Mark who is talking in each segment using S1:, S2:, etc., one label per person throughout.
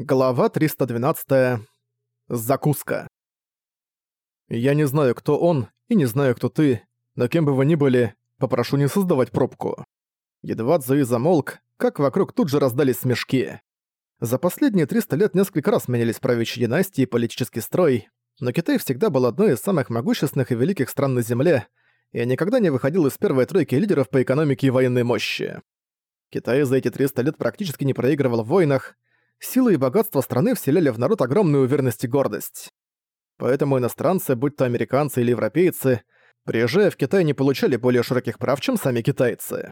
S1: Глава 312. Закуска. Я не знаю, кто он, и не знаю, кто ты, но кем бы вы ни были, попрошу не создавать пробку. Едва Цзуи замолк, как вокруг тут же раздались смешки. За последние 300 лет несколько раз менялись правящие династии и политический строй, но Китай всегда был одной из самых могущественных и великих стран на Земле, и никогда не выходил из первой тройки лидеров по экономике и военной мощи. Китай за эти 300 лет практически не проигрывал в войнах, силы и богатство страны вселяли в народ огромную уверенность и гордость. Поэтому иностранцы, будь то американцы или европейцы, приезжая в Китай, не получали более широких прав, чем сами китайцы.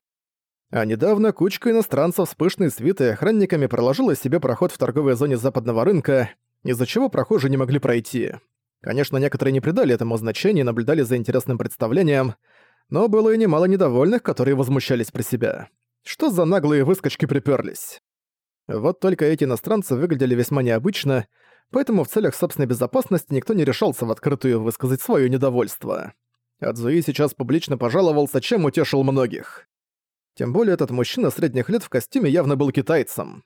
S1: А недавно кучка иностранцев с пышной свитой охранниками проложила себе проход в торговой зоне западного рынка, из-за чего прохожие не могли пройти. Конечно, некоторые не придали этому значения и наблюдали за интересным представлением, но было и немало недовольных, которые возмущались при себя. Что за наглые выскочки приперлись? Вот только эти иностранцы выглядели весьма необычно, поэтому в целях собственной безопасности никто не решался в открытую высказать свое недовольство. Адзуи сейчас публично пожаловался, чем утешил многих. Тем более этот мужчина средних лет в костюме явно был китайцем.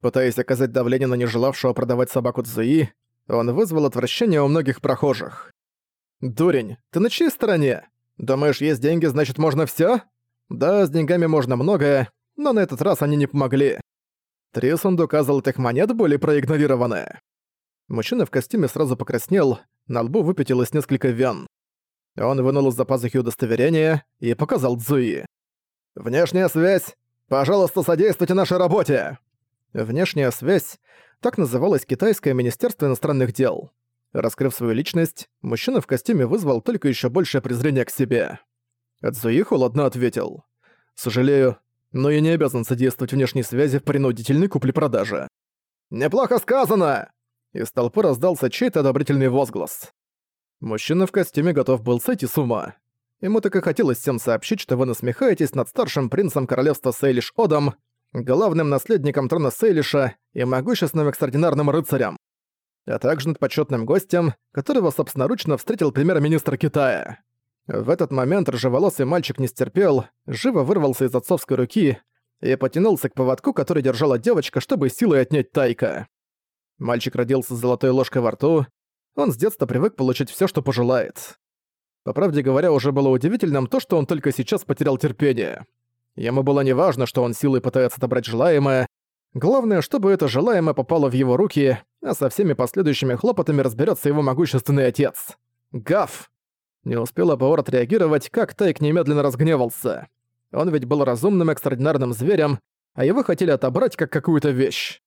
S1: Пытаясь оказать давление на нежелавшего продавать собаку Цзуи, он вызвал отвращение у многих прохожих. «Дурень, ты на чьей стороне? Думаешь, есть деньги, значит можно всё?» «Да, с деньгами можно многое, но на этот раз они не помогли. Три сундука золотых монет были проигнорированы. Мужчина в костюме сразу покраснел, на лбу выпятилось несколько вен. Он вынул из-за пазухи удостоверение и показал Цзуи. «Внешняя связь! Пожалуйста, содействуйте нашей работе!» Внешняя связь — так называлось китайское министерство иностранных дел. Раскрыв свою личность, мужчина в костюме вызвал только еще большее презрение к себе. Цзуи холодно ответил. «Сожалею, но я не обязан содействовать внешней связи в принудительной купле-продаже». «Неплохо сказано!» Из толпы раздался чей-то одобрительный возглас. Мужчина в костюме готов был сойти с ума. Ему так и хотелось всем сообщить, что вы насмехаетесь над старшим принцем королевства Сейлиш Одом, главным наследником трона Сейлиша и могущественным экстраординарным рыцарем, а также над почетным гостем, которого собственноручно встретил премьер-министр Китая. В этот момент рыжеволосый мальчик не стерпел, живо вырвался из отцовской руки и потянулся к поводку, который держала девочка, чтобы силой отнять Тайка. Мальчик родился с золотой ложкой во рту, он с детства привык получить все, что пожелает. По правде говоря, уже было удивительным то, что он только сейчас потерял терпение. Ему было неважно, что он силой пытается отобрать желаемое, главное, чтобы это желаемое попало в его руки, а со всеми последующими хлопотами разберется его могущественный отец. Гав! Не успела Баор отреагировать, как Тайк немедленно разгневался. Он ведь был разумным экстраординарным зверем, а его хотели отобрать как какую-то вещь.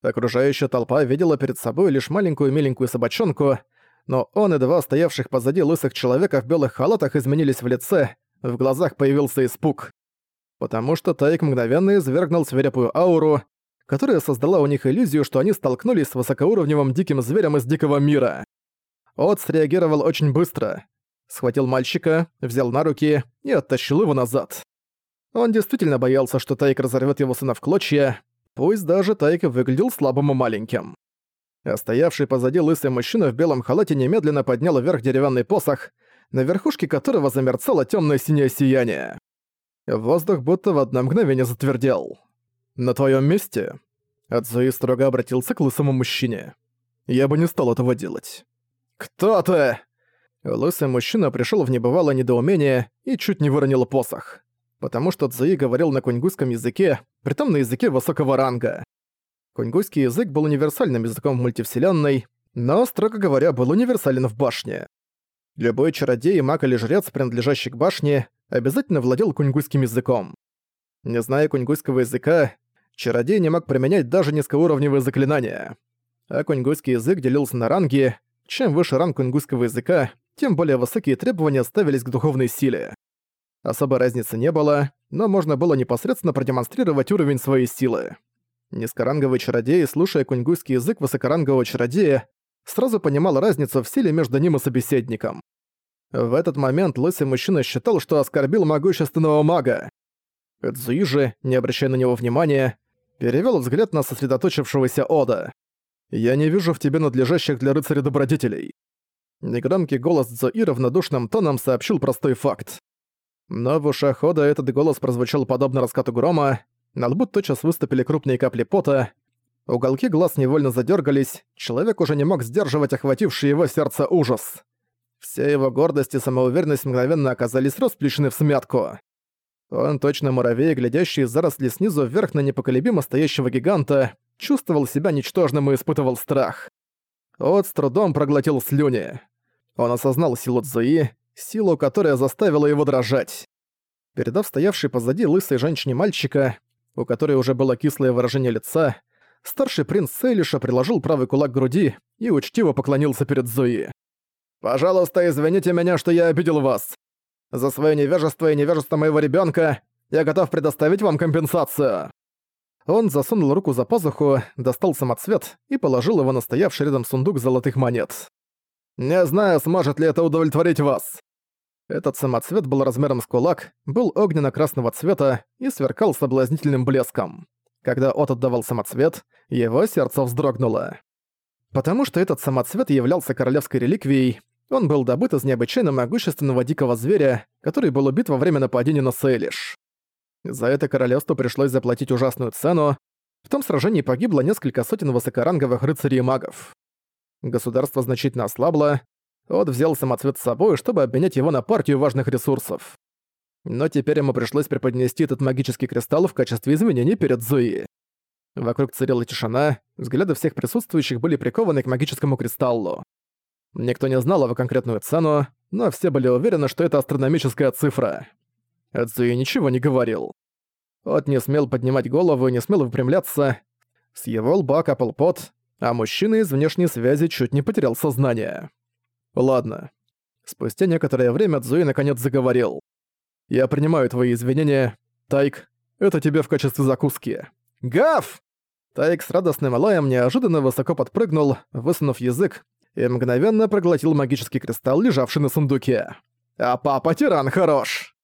S1: Окружающая толпа видела перед собой лишь маленькую миленькую собачонку, но он и два стоявших позади лысых человека в белых халатах изменились в лице, в глазах появился испуг. Потому что Тайк мгновенно извергнул свирепую ауру, которая создала у них иллюзию, что они столкнулись с высокоуровневым диким зверем из дикого мира. От среагировал очень быстро схватил мальчика, взял на руки и оттащил его назад. Он действительно боялся, что Тайк разорвет его сына в клочья, пусть даже Тайк выглядел слабым и маленьким. А позади лысый мужчина в белом халате немедленно поднял вверх деревянный посох, на верхушке которого замерцало темное синее сияние. Воздух будто в одно мгновение затвердел. «На твоем месте?» Адзуи строго обратился к лысому мужчине. «Я бы не стал этого делать». «Кто ты?» Лысый мужчина пришел в небывалое недоумение и чуть не выронил посох. Потому что Цзуи говорил на куньгузском языке, притом на языке высокого ранга. Куньгузский язык был универсальным языком в мультивселенной, но, строго говоря, был универсален в башне. Любой чародей, маг или жрец, принадлежащий к башне, обязательно владел куньгузским языком. Не зная куньгузского языка, чародей не мог применять даже низкоуровневые заклинания. А куньгузский язык делился на ранги, чем выше ранг куньгузского языка, тем более высокие требования ставились к духовной силе. Особой разницы не было, но можно было непосредственно продемонстрировать уровень своей силы. Низкоранговый чародей, слушая куньгуйский язык высокорангового чародея, сразу понимал разницу в силе между ним и собеседником. В этот момент лысый мужчина считал, что оскорбил могущественного мага. Эдзуи же, не обращая на него внимания, перевёл взгляд на сосредоточившегося Ода. «Я не вижу в тебе надлежащих для рыцаря добродетелей. Негромкий голос Зои равнодушным тоном сообщил простой факт. Но в ушах этот голос прозвучал подобно раскату грома, на лбу тотчас выступили крупные капли пота. Уголки глаз невольно задергались, человек уже не мог сдерживать охвативший его сердце ужас. Вся его гордость и самоуверенность мгновенно оказались расплющены в смятку. Он, точно муравей, глядящий из заросли снизу вверх на непоколебимо стоящего гиганта, чувствовал себя ничтожным и испытывал страх. От с трудом проглотил слюни. Он осознал силу Цзуи, силу, которая заставила его дрожать. Передав стоявшей позади лысой женщине мальчика, у которой уже было кислое выражение лица, старший принц Сейлиша приложил правый кулак к груди и учтиво поклонился перед Зои. «Пожалуйста, извините меня, что я обидел вас. За свое невежество и невежество моего ребенка я готов предоставить вам компенсацию». Он засунул руку за пазуху, достал самоцвет и положил его на стоявший рядом сундук золотых монет. «Не знаю, сможет ли это удовлетворить вас». Этот самоцвет был размером с кулак, был огненно-красного цвета и сверкал соблазнительным блеском. Когда От отдавал самоцвет, его сердце вздрогнуло. Потому что этот самоцвет являлся королевской реликвией, он был добыт из необычайно могущественного дикого зверя, который был убит во время нападения на Сейлиш. За это королевству пришлось заплатить ужасную цену. В том сражении погибло несколько сотен высокоранговых рыцарей и магов. Государство значительно ослабло. От взял самоцвет с собой, чтобы обменять его на партию важных ресурсов. Но теперь ему пришлось преподнести этот магический кристалл в качестве изменений перед Зуи. Вокруг царила тишина, взгляды всех присутствующих были прикованы к магическому кристаллу. Никто не знал его конкретную цену, но все были уверены, что это астрономическая цифра. Эцуи ничего не говорил. От не смел поднимать голову и не смел выпрямляться. С его лба капал пот, а мужчина из внешней связи чуть не потерял сознание. Ладно. Спустя некоторое время Цзуи наконец заговорил. «Я принимаю твои извинения. Тайк, это тебе в качестве закуски». «Гав!» Тайк с радостным лаем неожиданно высоко подпрыгнул, высунув язык, и мгновенно проглотил магический кристалл, лежавший на сундуке. «А папа-тиран хорош!»